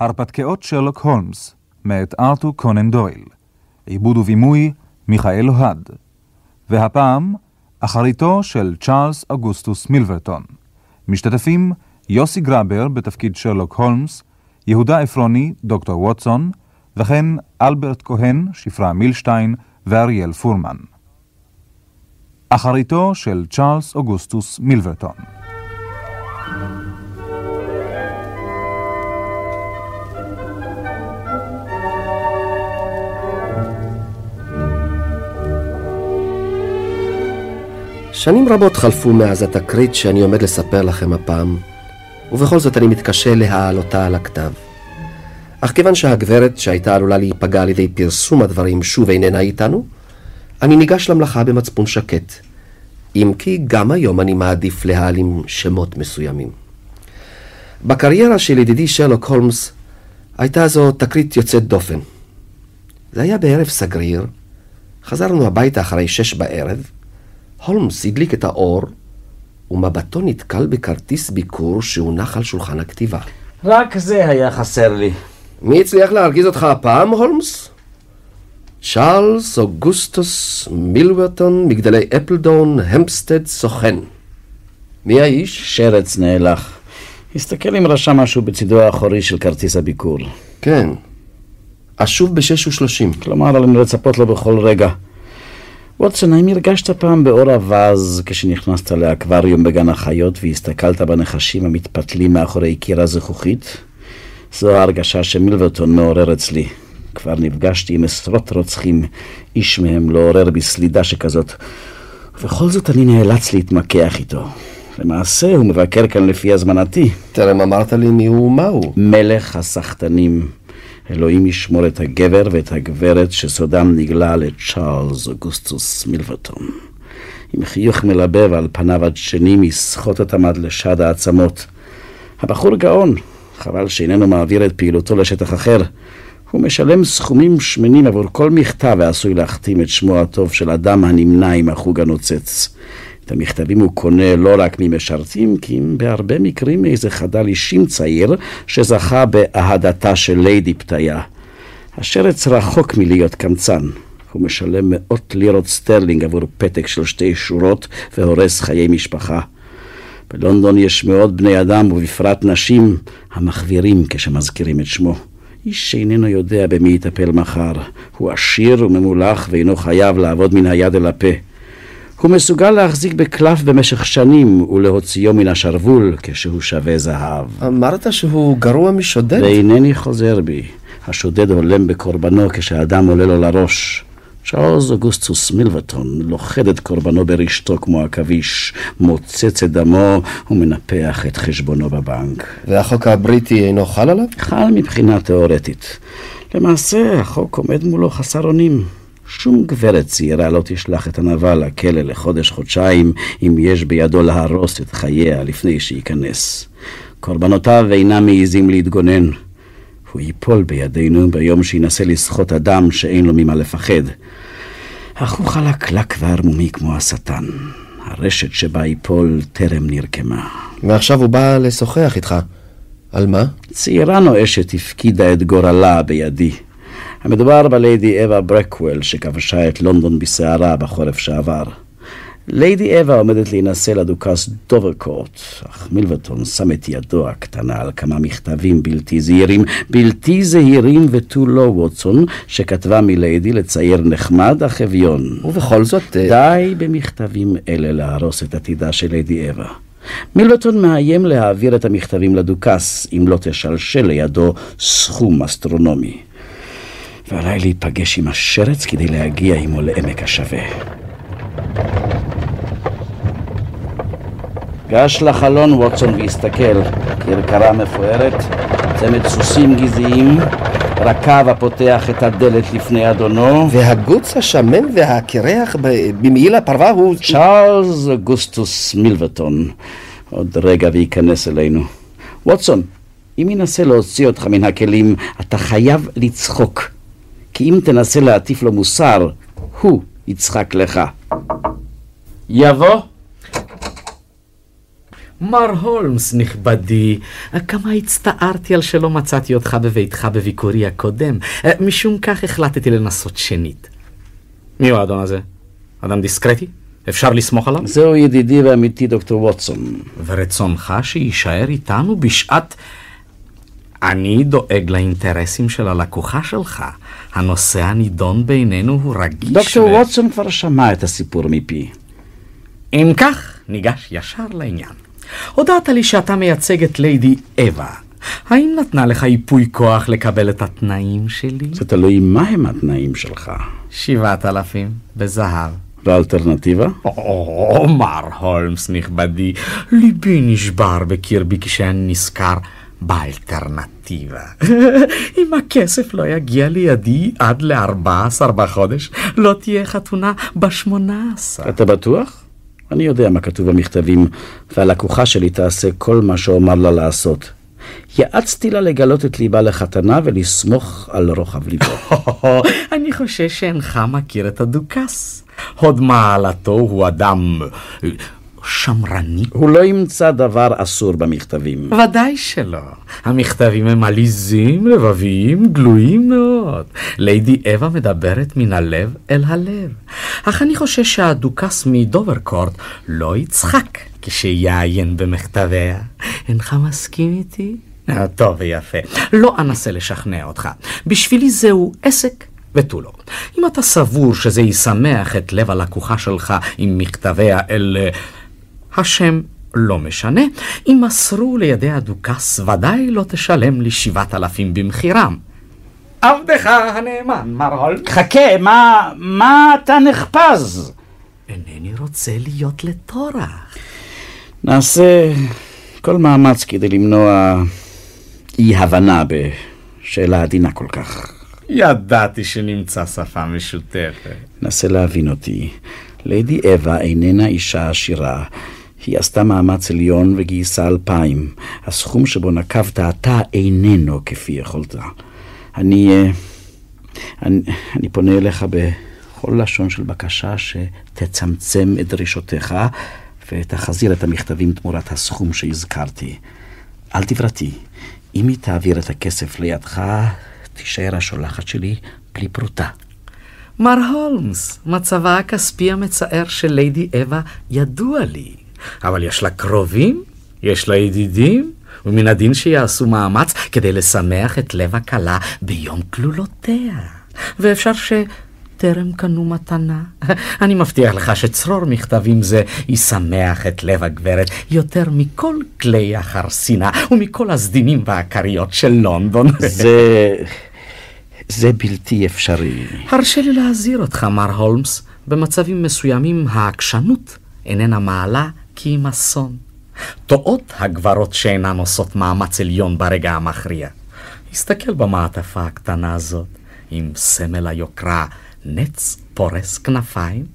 הרפתקאות שרלוק הולמס, מאת ארתור קונן דויל. עיבוד ובימוי, מיכאל אוהד. והפעם, אחריתו של צ'ארלס אוגוסטוס מילברטון. משתתפים יוסי גרבר בתפקיד שרלוק הולמס, יהודה עפרוני, דוקטור ווטסון, וכן אלברט כהן, שפרה מילשטיין ואריאל פורמן. אחריתו של צ'ארלס אוגוסטוס מילברטון. שנים רבות חלפו מאז התקרית שאני עומד לספר לכם הפעם, ובכל זאת אני מתקשה להעלותה על הכתב. אך כיוון שהגברת שהייתה עלולה להיפגע על ידי פרסום הדברים שוב איננה איתנו, אני ניגש למלאכה במצפון שקט. אם כי גם היום אני מעדיף להעלים שמות מסוימים. בקריירה של ידידי שרלוק הולמס הייתה זו תקרית יוצאת דופן. זה היה בערב סגריר, חזרנו הביתה אחרי שש בערב, הולמס הדליק את האור, ומבטו נתקל בכרטיס ביקור שהונח על שולחן הכתיבה. רק זה היה חסר לי. מי הצליח להרגיז אותך הפעם, הולמס? צ'ארלס אוגוסטוס מילברטון, מגדלי אפלדון, המפסטד, סוכן. מי האיש? שרץ נאלח. הסתכל אם רשם משהו בצידו האחורי של כרטיס הביקור. כן. אשוב בשש ושלושים. כלומר, עלינו לצפות לו בכל רגע. ווטסון, האם הרגשת פעם באור אווז כשנכנסת לאקווריום בגן החיות והסתכלת בנחשים המתפתלים מאחורי קיר הזכוכית? זו ההרגשה שמילברטון מעורר אצלי. כבר נפגשתי עם עשרות רוצחים, איש מהם לא עורר בי סלידה שכזאת. ובכל זאת אני נאלץ להתמקח איתו. למעשה הוא מבקר כאן לפי הזמנתי. טרם אמרת לי מי הוא ומהו. מלך הסחטנים. אלוהים ישמור את הגבר ואת הגברת שסודם נגלה לצ'ארלס אוגוסטוס מילברטון. עם חיוך מלבב על פניו הדשנים יסחוט אותם עד לשד העצמות. הבחור גאון, חבל שאיננו מעביר את פעילותו לשטח אחר. הוא משלם סכומים שמנים עבור כל מכתב העשוי להחתים את שמו הטוב של אדם הנמנה עם החוג הנוצץ. את המכתבים הוא קונה לא רק ממשרתים, כי אם בהרבה מקרים מאיזה חדל אישים צעיר שזכה באהדתה של ליידי פתיה. השרץ רחוק מלהיות קמצן. הוא משלם מאות לירות סטרלינג עבור פתק של שתי שורות והורס חיי משפחה. בלונדון יש מאות בני אדם, ובפרט נשים, המחווירים כשמזכירים את שמו. איש שאיננו יודע במי יטפל מחר. הוא עשיר וממולח ואינו חייב לעבוד מן היד אל הפה. הוא מסוגל להחזיק בקלף במשך שנים ולהוציאו מן השרוול כשהוא שווה זהב. אמרת שהוא גרוע משודד? ואינני חוזר בי. השודד הולם בקורבנו כשאדם עולה לו לראש. צ'ארלס אוגוסטוס מילברטון לוכד את קורבנו ברשתו כמו עכביש, מוצץ את דמו ומנפח את חשבונו בבנק. והחוק הבריטי אינו חל עליו? חל מבחינה תאורטית. למעשה, החוק עומד מולו חסר אונים. שום גברת צעירה לא תשלח את הנבל לכלא לחודש-חודשיים אם יש בידו להרוס את חייה לפני שייכנס. קורבנותיו אינם מעיזים להתגונן. הוא ייפול בידינו ביום שינסה לסחוט אדם שאין לו ממה לפחד. אך הוא חלקלק וערמומי כמו השטן. הרשת שבה ייפול טרם נרקמה. ועכשיו הוא בא לשוחח איתך. על מה? צעירה נואשת הפקידה את גורלה בידי. המדובר בליידי אווה ברקוול שכבשה את לונדון בסערה בחורף שעבר. ליידי אווה עומדת להינשא לדוכס דוברקורט, אך מילברטון שם את ידו הקטנה על כמה מכתבים בלתי זהירים, בלתי זהירים ותו לא ווטסון, שכתבה מליידי לצייר נחמד אך אביון. ובכל זאת... אה, די במכתבים אלה להרוס את עתידה של ליידי אווה. מילברטון מאיים להעביר את המכתבים לדוכס, אם לא תשלשל לידו סכום אסטרונומי. ועליי להיפגש עם השרץ כדי להגיע עמו לעמק השווה. גש לחלון ווטסון והסתכל, כרכרה מפוארת, צמד סוסים גזעיים, רקב הפותח את הדלת לפני אדונו. והגוץ השמן והקרח במעיל הפרווה הוא... צ'ארלס אוגוסטוס מילברטון. עוד רגע וייכנס אלינו. ווטסון, אם ינסה להוציא אותך מן הכלים, אתה חייב לצחוק. כי אם תנסה להטיף לו מוסר, הוא יצחק לך. יבוא. מר הולמס נכבדי, כמה הצטערתי על שלא מצאתי אותך בביתך בביקורי הקודם, משום כך החלטתי לנסות שנית. מי הוא האדון הזה? אדם דיסקרטי? אפשר לסמוך עליו? זהו ידידי ואמיתי דוקטור ווטסון. ורצונך שיישאר איתנו בשעת... אני דואג לאינטרסים של הלקוחה שלך. הנושא הנידון בינינו הוא רגיש דוקטור ו... ווטסון כבר שמע את הסיפור מפי. אם כך, ניגש ישר לעניין. הודעת לי שאתה מייצג את ליידי אווה. האם נתנה לך ייפוי כוח לקבל את התנאים שלי? זה תלוי מהם התנאים שלך. שבעת אלפים, בזהב. והאלטרנטיבה? או, מר הולמס נכבדי, ליבי נשבר בקרבי כשאני נזכר באלטרנטיבה. אם הכסף לא יגיע לידי עד ל-14 בחודש, לא תהיה חתונה ב-18. אתה בטוח? אני יודע מה כתוב במכתבים, והלקוחה שלי תעשה כל מה שאומר לה לעשות. יעצתי לה לגלות את ליבה לחתנה ולסמוך על רוחב ליבו. אני חושש שאינך מכיר את הדוכס. הוד מעלתו הוא אדם שמרני. הוא לא ימצא דבר אסור במכתבים. ודאי שלא. המכתבים הם עליזים, לבביים, גלויים מאוד. ליידי אווה מדברת מן הלב אל הלב. אך אני חושש שהדוכס מדוברקורט לא יצחק כשיעיין במכתביה. אינך מסכים איתי? אה, טוב ויפה. לא אנסה לשכנע אותך. בשבילי זהו עסק ותו לא. אם אתה סבור שזה ישמח את לב הלקוחה שלך עם מכתביה אל... השם לא משנה, אם מסרו לידי הדוכס, ודאי לא תשלם לי שבעת אלפים במחירם. עבדך הנאמן, מר הולט. חכה, מה, מה אתה נחפז? אינני רוצה להיות לטורח. נעשה כל מאמץ כדי למנוע אי-הבנה בשאלה עדינה כל כך. ידעתי שנמצא שפה משותפת. נסה להבין אותי. ליידי אווה איננה אישה עשירה. היא עשתה מאמץ עליון וגייסה אלפיים. הסכום שבו נקבת אתה איננו כפי יכולת. אני, אה, אני, אני פונה אליך בכל לשון של בקשה שתצמצם את דרישותיך ותחזיר את המכתבים תמורת הסכום שהזכרתי. אל תברתי, אם היא תעביר את הכסף לידך, תישאר השולחת שלי בלי פרוטה. מר הולמס, מצבה הכספי המצער של ליידי אווה ידוע לי. אבל יש לה קרובים, יש לה ידידים, ומן הדין שיעשו מאמץ כדי לשמח את לב הכלה ביום כלולותיה. ואפשר שטרם קנו מתנה. אני מבטיח לך שצרור מכתבים זה ישמח את לב הגברת יותר מכל כלי החרסינה ומכל הסדינים והכריות של לונדון. זה... זה בלתי אפשרי. הרשה לי להזהיר אותך, מר הולמס, במצבים מסוימים העקשנות איננה מעלה אם אסון. טועות הגברות שאינן עושות מאמץ עליון ברגע המכריע. הסתכל במעטפה הקטנה הזאת, עם סמל היוקרה, נץ פורס כנפיים.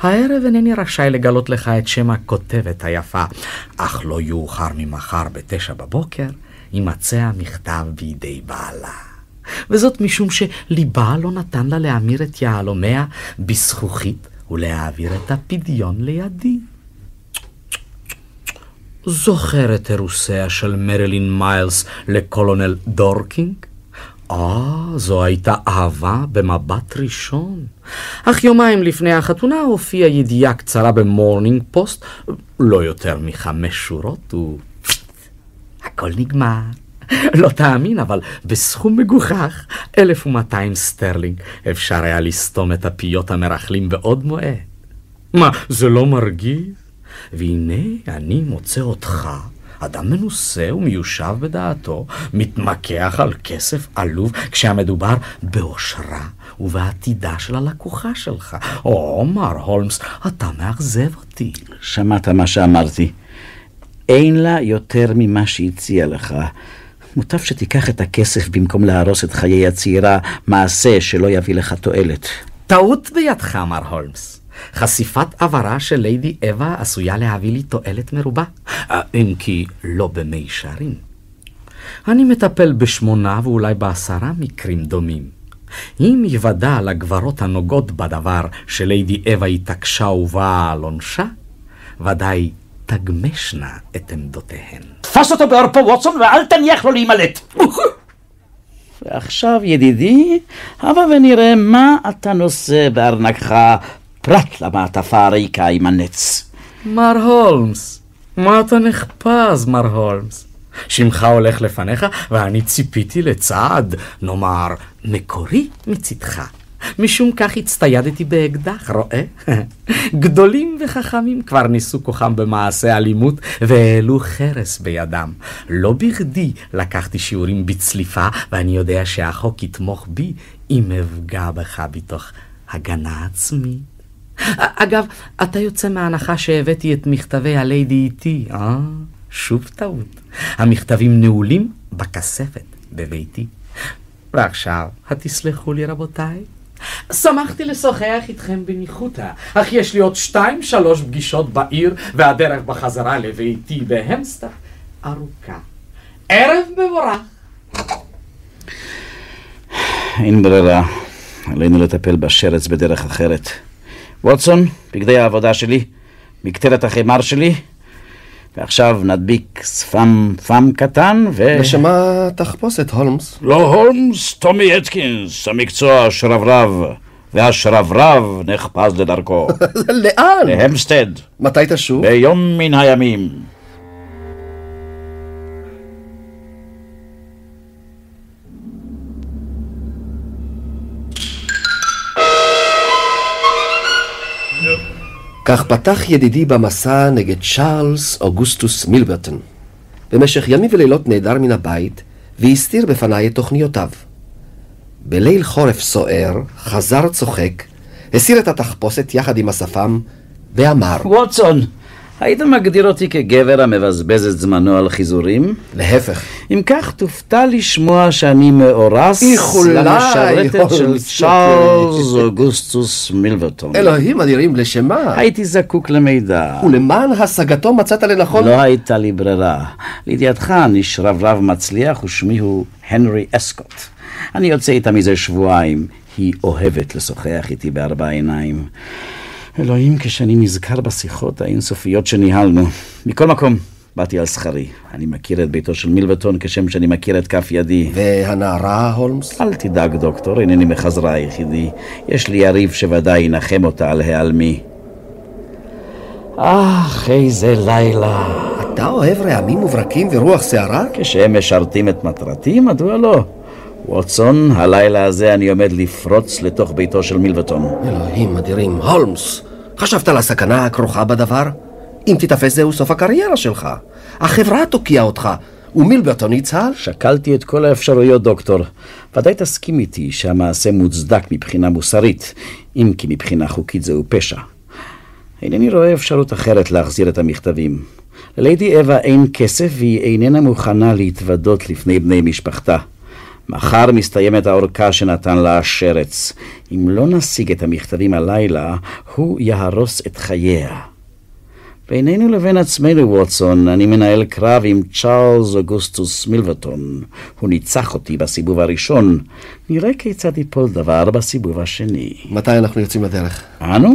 הערב אינני רשאי לגלות לך את שם הכותבת היפה, אך לא יאוחר ממחר בתשע בבוקר, יימצא המכתב בידי בעלה. וזאת משום שליבה לא נתן לה להמיר את יהלומיה בזכוכית ולהעביר את הפדיון לידי. זוכר את אירוסיה של מרילין מיילס לקולונל דורקינג? אה, זו הייתה אהבה במבט ראשון. אך יומיים לפני החתונה הופיעה ידיעה קצרה במורנינג פוסט, לא יותר מחמש שורות, ו... הכל נגמר. לא תאמין, אבל בסכום מגוחך, 1200 סטרלינג, אפשר היה לסתום את הפיות המרכלים בעוד מועד. מה, זה לא מרגיז? והנה אני מוצא אותך, אדם מנוסה ומיושב בדעתו, מתמקח על כסף עלוב כשהמדובר באושרה ובעתידה של הלקוחה שלך. או, מר הולמס, אתה מאכזב אותי. שמעת מה שאמרתי. אין לה יותר ממה שהציע לך. מוטב שתיקח את הכסף במקום להרוס את חיי הצעירה, מעשה שלא יביא לך תועלת. טעות בידך, מר הולמס. חשיפת עברה של ליידי אווה עשויה להביא לי תועלת מרובה, אם כי לא במישרין. אני מטפל בשמונה ואולי בעשרה מקרים דומים. אם יוודע לגברות הנוגעות בדבר שליידי אווה התעקשה ובאה על עונשה, ודאי תגמשנה את עמדותיהן. תפס אותו בעורפו ווטסון ואל תניח לו להימלט. ועכשיו ידידי, הבה ונראה מה אתה נושא בארנקך פרט למעטפה הריקה עם הנץ. מר הולמס, מה אתה נחפז, מר הולמס? שמך הולך לפניך, ואני ציפיתי לצעד, נאמר, מקורי מצדך. משום כך הצטיידתי באקדח, רואה? גדולים וחכמים כבר ניסו כוחם במעשה אלימות והעלו חרס בידם. לא בכדי לקחתי שיעורים בצליפה, ואני יודע שהחוק יתמוך בי אם אפגע בך בתוך הגנה עצמית. אגב, אתה יוצא מההנחה שהבאתי את מכתבי הליידי איתי, אה? שוב טעות. המכתבים נעולים בכספת בביתי. ועכשיו, התסלחו לי רבותיי, שמחתי לשוחח איתכם בניחותא, אך יש לי עוד שתיים שלוש פגישות בעיר, והדרך בחזרה לביתי בהמסטר ארוכה. ערב מבורך. אין ברירה, עלינו לטפל בשרץ בדרך אחרת. ווטסון, בגדי העבודה שלי, מקטרת החימר שלי, ועכשיו נדביק שפם פם קטן ו... לשמה תחפושת, הולמס? לא הולמס, טומי אטקינס, המקצוע שרברב, והשרברב נחפז לדרכו. לאן? להמסטד, מתי תשוב? ביום מן הימים. כך פתח ידידי במסע נגד צ'ארלס אוגוסטוס מילברטון. במשך ימים ולילות נעדר מן הבית, והסתיר בפניי את תוכניותיו. בליל חורף סוער, חזר צוחק, הסיר את התחפושת יחד עם השפם, ואמר, ווטסון, היית מגדיר אותי כגבר המבזבז את זמנו על חיזורים? להפך, אם כך, תופתע לשמוע שאני מאורס למשרתת של צ'ארלס אוגוסטוס מילברטון. אלוהים אדירים לשמה, הייתי זקוק למידע. ולמען השגתו מצאת לנכון... לא הייתה לי ברירה. לידיעתך, אני שרברב מצליח ושמי הוא הנרי אסקוט. אני יוצא איתה מזה שבועיים. היא אוהבת לשוחח איתי בארבע עיניים. אלוהים, כשאני נזכר בשיחות האינסופיות שניהלנו. מכל מקום, באתי על שכרי. אני מכיר את ביתו של מילברטון כשם שאני מכיר את כף ידי. והנערה, הולמס? אל תדאג, דוקטור, אינני מחזרה היחידי. יש לי יריב שוודאי ינחם אותה על היעלמי. אך, איזה לילה. אתה אוהב רעמים וברקים ורוח שערה? כשהם משרתים את מטרתי, מדוע לא? ווטסון, הלילה הזה אני עומד לפרוץ לתוך ביתו של מילברטון. אלוהים אדירים, הולמס, חשבת על הסכנה הכרוכה בדבר? אם תיתפס זהו סוף הקריירה שלך. החברה תוקיע אותך, ומילברטון יצהל? שקלתי את כל האפשרויות, דוקטור. ודאי תסכים איתי שהמעשה מוצדק מבחינה מוסרית, אם כי מבחינה חוקית זהו פשע. אינני רואה אפשרות אחרת להחזיר את המכתבים. לליידי אווה אין כסף והיא איננה מוכנה להתוודות לפני בני משפחתה. מחר מסתיימת האורכה שנתן לה השרץ. אם לא נשיג את המכתבים הלילה, הוא יהרוס את חייה. בינינו לבין עצמנו, ווטסון, אני מנהל קרב עם צ'ארלס אוגוסטוס מילברטון. הוא ניצח אותי בסיבוב הראשון. נראה כיצד ייפול דבר בסיבוב השני. מתי אנחנו יוצאים לדרך? אנו?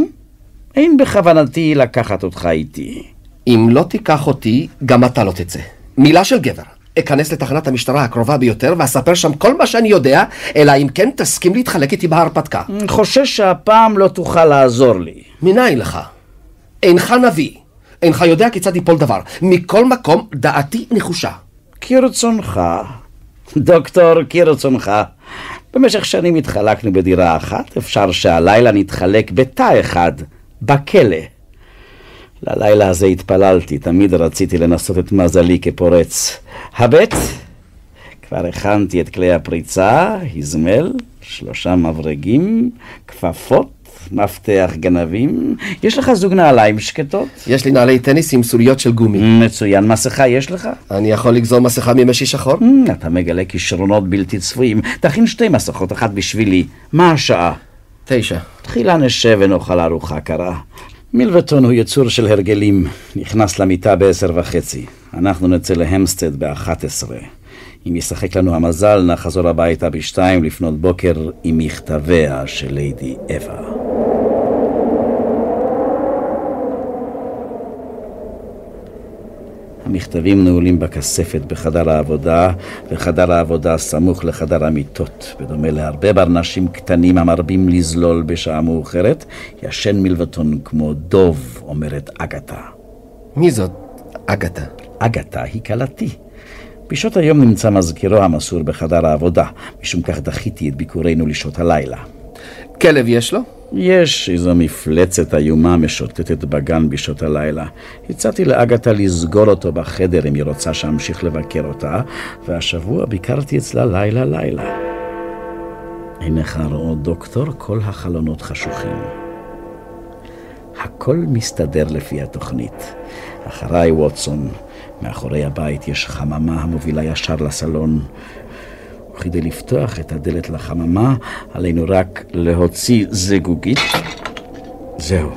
אין בכוונתי לקחת אותך איתי. אם לא תיקח אותי, גם אתה לא תצא. מילה של גבר. אכנס לתחנת המשטרה הקרובה ביותר ואספר שם כל מה שאני יודע, אלא אם כן תסכים להתחלק איתי בהרפתקה. חושש שהפעם לא תוכל לעזור לי. מניין לך? אינך נביא. אינך יודע כיצד ייפול דבר. מכל מקום, דעתי נחושה. כרצונך. דוקטור, כרצונך. במשך שנים התחלקנו בדירה אחת, אפשר שהלילה נתחלק בתא אחד, בכלא. ללילה הזה התפללתי, תמיד רציתי לנסות את מזלי כפורץ. הבט, כבר הכנתי את כלי הפריצה, הזמל, שלושה מברגים, כפפות, מפתח גנבים. יש לך זוג נעליים שקטות? יש לי נעלי טניס עם סוליות של גומי. מצוין, מסכה יש לך? אני יכול לגזור מסכה ממשי שחור? Mm, אתה מגלה כישרונות בלתי צפויים. תכין שתי מסכות, אחת בשבילי. מה השעה? תשע. תחילה נשב ונאכל ארוחה קרה. מילברטון הוא יצור של הרגלים. נכנס למיטה בעשר וחצי. אנחנו נצא להמסטד באחת עשרה. אם ישחק לנו המזל, נחזור הביתה בשתיים לפנות בוקר עם מכתביה של ליידי אווה. המכתבים נעולים בכספת בחדר העבודה, וחדר העבודה סמוך לחדר המיטות. בדומה להרבה ברנשים קטנים המרבים לזלול בשעה מאוחרת, ישן מלבטון כמו דוב, אומרת אגתה. מי זאת אגתה? אגתה היא כלתי. בשעות היום נמצא מזכירו המסור בחדר העבודה, משום כך דחיתי את ביקורנו לשעות הלילה. כלב יש לו? יש איזו מפלצת איומה משוטטת בגן בשעות הלילה. הצעתי לאגתה לסגור אותו בחדר אם היא רוצה שאמשיך לבקר אותה, והשבוע ביקרתי אצלה לילה-לילה. עיניך רואות, דוקטור, כל החלונות חשוכים. הכל מסתדר לפי התוכנית. אחריי, ווטסון, מאחורי הבית יש חממה המובילה ישר לסלון. וכדי לפתוח את הדלת לחממה, עלינו רק להוציא זגוגית. זהו.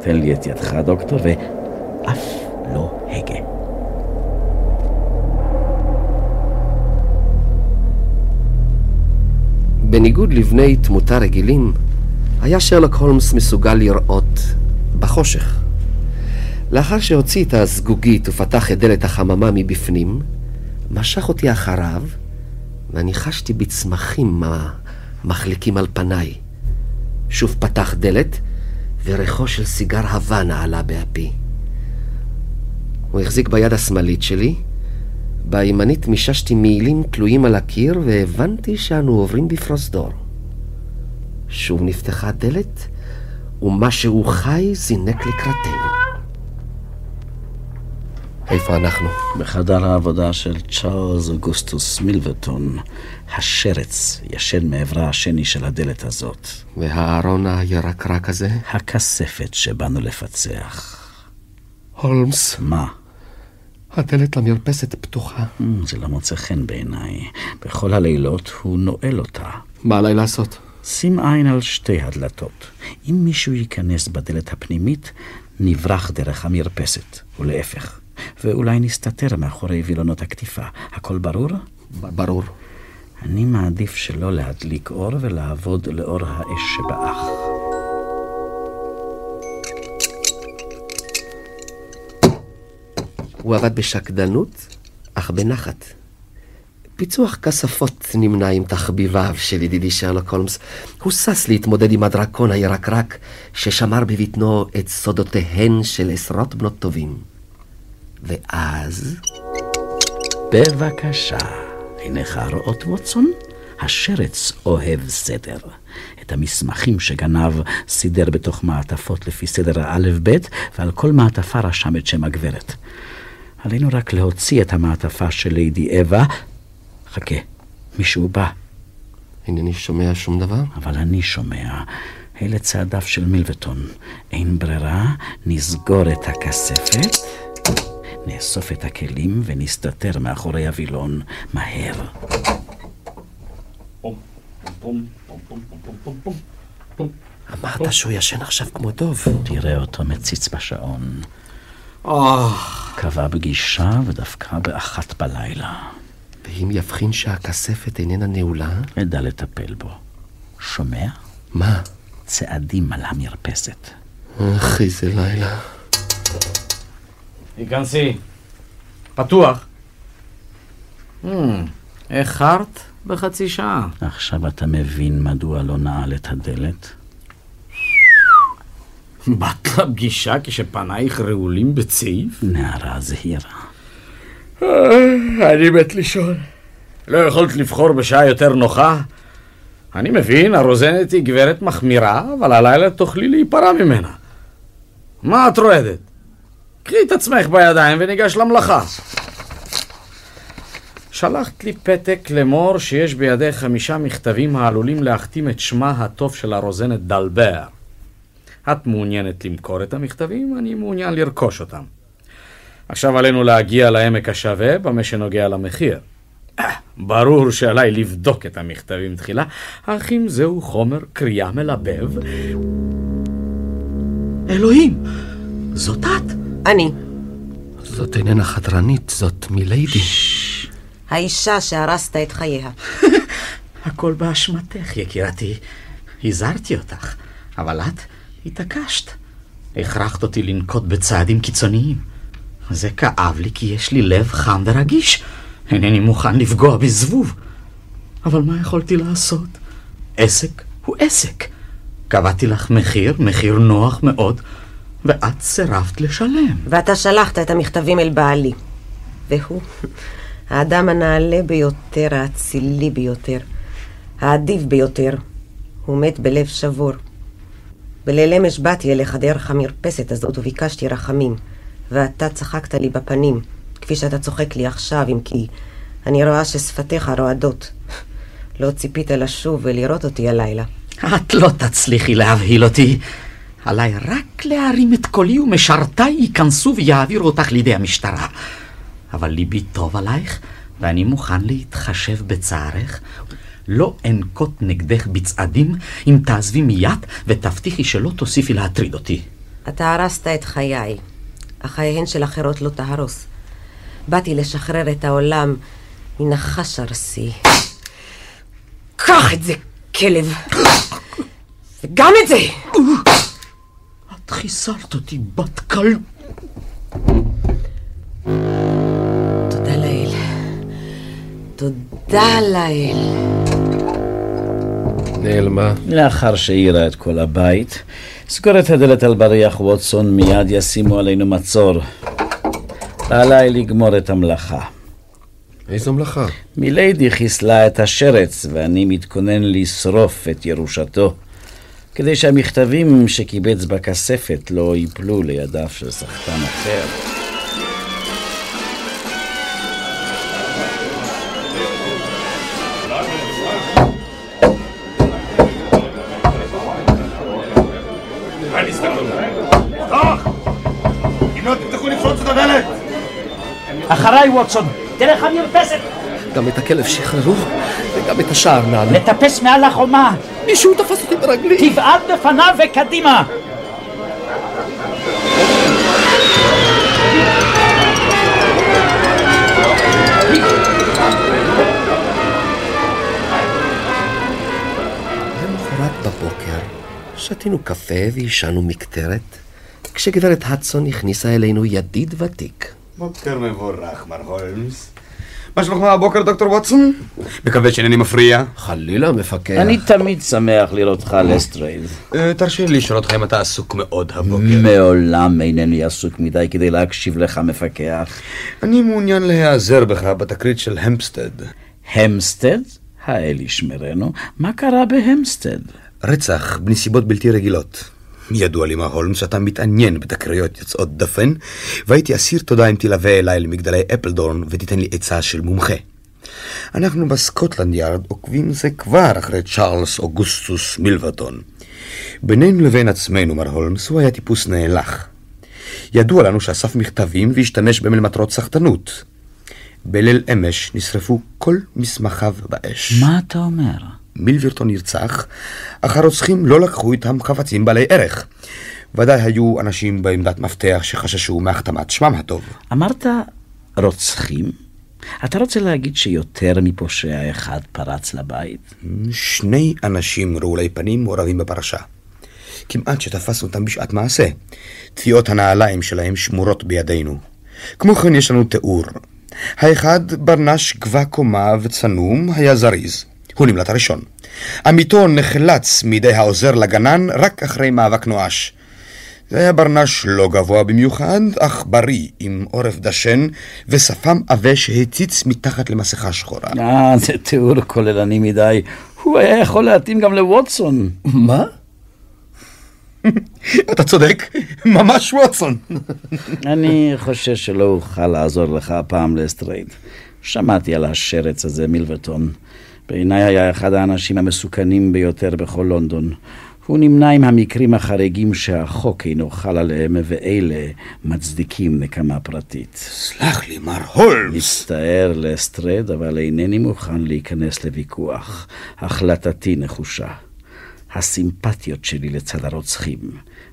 תן לי את ידך, דוקטור, ואף לא הגה. בניגוד לבני תמותה רגילים, היה שרלוק הולמס מסוגל לראות בחושך. לאחר שהוציא את הזגוגית ופתח את דלת החממה מבפנים, משך אותי אחריו, ואני חשתי בצמחים מחליקים על פניי. שוב פתח דלת, וריחו של סיגר הוואנה עלה באפי. הוא החזיק ביד השמאלית שלי, בימנית מיששתי מעילים תלויים על הקיר, והבנתי שאנו עוברים בפרוזדור. שוב נפתחה דלת, ומשהו חי זינק לקראתנו. איפה אנחנו? בחדר העבודה של צ'ארלס אוגוסטוס מילברטון, השרץ ישן מעברה השני של הדלת הזאת. והארון הירקרק הזה? הכספת שבאנו לפצח. הולמס. מה? הדלת למרפסת פתוחה. Mm, זה לא מוצא חן בעיניי. בכל הלילות הוא נועל אותה. מה עליי לעשות? שים עין על שתי הדלתות. אם מישהו ייכנס בדלת הפנימית, נברח דרך המרפסת, ולהפך. ואולי נסתתר מאחורי וילונות הקטיפה. הכל ברור? ברור. אני מעדיף שלא להדליק אור ולעבוד לאור האש שבאח. הוא עבד בשקדנות, אך בנחת. פיצוח כספות נמנה עם תחביביו של ידידי שרלוק הולמס. הוא שש להתמודד עם הדרקון הירקרק ששמר בבטנו את סודותיהן של עשרות בנות טובים. ואז... בבקשה, עיניך רואות ווטסון? השרץ אוהב סדר. את המסמכים שגנב סידר בתוך מעטפות לפי סדר האלף-בית, ועל כל מעטפה רשם את שם הגברת. עלינו רק להוציא את המעטפה של לידי אווה. חכה, מישהו בא. אינני שומע שום דבר? אבל אני שומע. אלה צעדיו של מילבטון. אין ברירה, נסגור את הכספת. נאסוף את הכלים ונסתתר מאחורי הווילון מהר. אמרת שהוא ישן עכשיו כמו דוב. תראה אותו מציץ בשעון. אה. קבע פגישה ודווקא באחת בלילה. ואם יבחין שהכספת איננה נעולה? אדע לטפל בו. שומע? מה? צעדים על המרפסת. אך, איזה לילה. היכנסי. פתוח. Hmm, איחרת בחצי שעה. עכשיו אתה מבין מדוע לא נעל את הדלת? באת לפגישה כשפנייך רעולים בצעיף? נערה זהירה. אני מת לישון. לא יכולת לבחור בשעה יותר נוחה? אני מבין, הרוזנת היא גברת מחמירה, אבל הלילה תוכלי להיפרע ממנה. מה את רועדת? קחי את עצמך בידיים וניגש למלאכה. שלחת לי פתק לאמור שיש בידך חמישה מכתבים העלולים להחתים את שמה הטוב של הרוזנת דלבר. את מעוניינת למכור את המכתבים, אני מעוניין לרכוש אותם. עכשיו עלינו להגיע לעמק השווה במה שנוגע למחיר. ברור שעליי לבדוק את המכתבים תחילה, אך אם זהו חומר קריאה מלבב... אלוהים, זאת את? אני. זאת איננה חדרנית, זאת מיליידי. האישה שהרסת את חייה. הכל באשמתך, יקירתי. הזהרתי אותך, אבל את התעקשת. הכרחת אותי לנקוט בצעדים קיצוניים. זה כאב לי כי יש לי לב חם ורגיש. אינני מוכן לפגוע בזבוב. אבל מה יכולתי לעשות? עסק הוא עסק. קבעתי לך מחיר, מחיר נוח מאוד, ואת סירבת לשלם. ואתה שלחת את המכתבים אל בעלי. והוא, האדם הנעלה ביותר, האצילי ביותר, האדיב ביותר, הוא מת בלב שבור. בליל אמש באתי אליך דרך המרפסת הזאת וביקשתי רחמים, ואתה צחקת לי בפנים, כפי שאתה צוחק לי עכשיו, אם כי אני רואה ששפתיך רועדות. לא ציפית לשוב ולראות אותי הלילה. את לא תצליחי להבהיל אותי. עליי רק להרים את קולי ומשרתיי ייכנסו ויעבירו אותך לידי המשטרה. אבל ליבי טוב עלייך, ואני מוכן להתחשב בצערך. לא אנקוט נגדך בצעדים אם תעזבי מיד ותבטיחי שלא תוסיפי להטריד אותי. אתה הרסת את חיי, אך חייהן של אחרות לא תהרוס. באתי לשחרר את העולם מן החש ארסי. קח את זה, כלב! וגם את זה! חיסלת אותי, בת קל... תודה לאל. תודה לאל. נעלמה. לאחר שהאירה את כל הבית, סגור את הדלת על בריח ווטסון, מיד ישימו עלינו מצור. עליי לגמור את המלאכה. איזו מלאכה? מיליידי חיסלה את השרץ, ואני מתכונן לשרוף את ירושתו, כדי שהמכתבים שקיבץ בכספת לא ייפלו לידיו של שחקן אחר. אם תפתחו לפרוץ את הדלת! אחריי, ווטסון, דרך המרפסת, גם את הכלב שחררו, וגם את השער נעלו. לטפס מעל החומה, מישהו תפס אותי ברגלי. תבעט בפניו וקדימה. למחרת בבוקר שתינו קפה ועישנו מקטרת, כשגברת הדסון הכניסה אלינו ידיד ותיק. בוקר מבורך, מר הולמס. מה שלומך הבוקר, דוקטור ווטסון? מקווה שאינני מפריע. חלילה, מפקח. אני תמיד שמח לראותך, לסטרייד. אה, תרשה לי לשאול אותך אם אתה עסוק מאוד הבוקר. מעולם אינני עסוק מדי כדי להקשיב לך, מפקח. אני מעוניין להיעזר בך בתקרית של המפסטד. המפסטד? האל ישמרנו. מה קרה בהמסטד? רצח בנסיבות בלתי רגילות. ידוע לי, מר הולמס, שאתה מתעניין בתקריות יוצאות דופן, והייתי אסיר תודה אם תלווה אליי למגדלי אפלדורן ותיתן לי עצה של מומחה. אנחנו בסקוטלנד יארד עוקבים זה כבר אחרי צ'ארלס אוגוסטוס מילברטון. בינינו לבין עצמנו, מר הולמס, הוא היה טיפוס נאלח. ידוע לנו שאסף מכתבים והשתמש בהם למטרות סחטנות. בליל אמש נשרפו כל מסמכיו באש. מה אתה אומר? מילברטון נרצח, אך הרוצחים לא לקחו איתם חפצים בעלי ערך. ודאי היו אנשים בעמדת מפתח שחששו מהחתמת שמם הטוב. אמרת רוצחים? אתה רוצה להגיד שיותר מפושע אחד פרץ לבית? שני אנשים רעולי פנים מעורבים בפרשה. כמעט שתפסנו אותם בשעת מעשה. טביעות הנעליים שלהם שמורות בידינו. כמו כן יש לנו תיאור. האחד ברנש גבה קומה וצנום, היה זריז. הוא נמלט הראשון. עמיתו נחלץ מידי העוזר לגנן רק אחרי מאבק נואש. זה היה ברנש לא גבוה במיוחד, אך בריא, עם עורף דשן ושפם עבה שהציץ מתחת למסכה שחורה. אה, זה תיאור כוללני מדי. הוא היה יכול להתאים גם לווטסון. מה? אתה צודק, ממש ווטסון. אני חושש שלא אוכל לעזור לך הפעם לסטרייד. שמעתי על השרץ הזה, מילברטון. בעיניי היה אחד האנשים המסוכנים ביותר בכל לונדון. הוא נמנה עם המקרים החריגים שהחוק אינו חל עליהם, ואלה מצדיקים נקמה פרטית. סלח לי, מר הולמס. מצטער לסטרייד, אבל אינני מוכן להיכנס לוויכוח. החלטתי נחושה. הסימפתיות שלי לצד הרוצחים,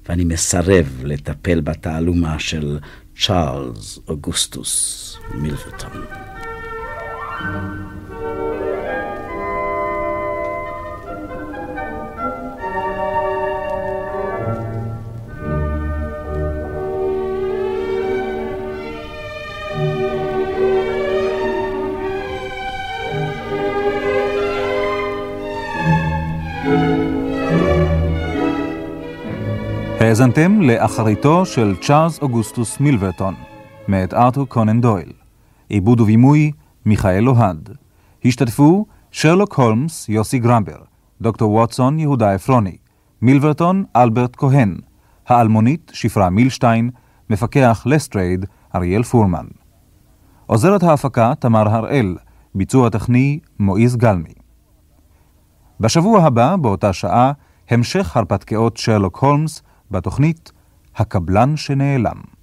ואני מסרב לטפל בתעלומה של צ'ארלס אוגוסטוס מילברטון. האזנתם לאחריתו של צ'ארלס אוגוסטוס מילברטון, מאת ארתור קונן דויל. עיבוד ובימוי, מיכאל אוהד. השתתפו שרלוק הולמס, יוסי גרמבר, דוקטור ווטסון, יהודה עפרוני, מילברטון, אלברט כהן, האלמונית, שפרה מילשטיין, מפקח לסטרייד, אריאל פורמן. עוזרת ההפקה, תמר הראל, ביצוע טכני, מועיז גלמי. בשבוע הבא, באותה שעה, המשך הרפתקאות שרלוק הולמס בתוכנית הקבלן שנעלם.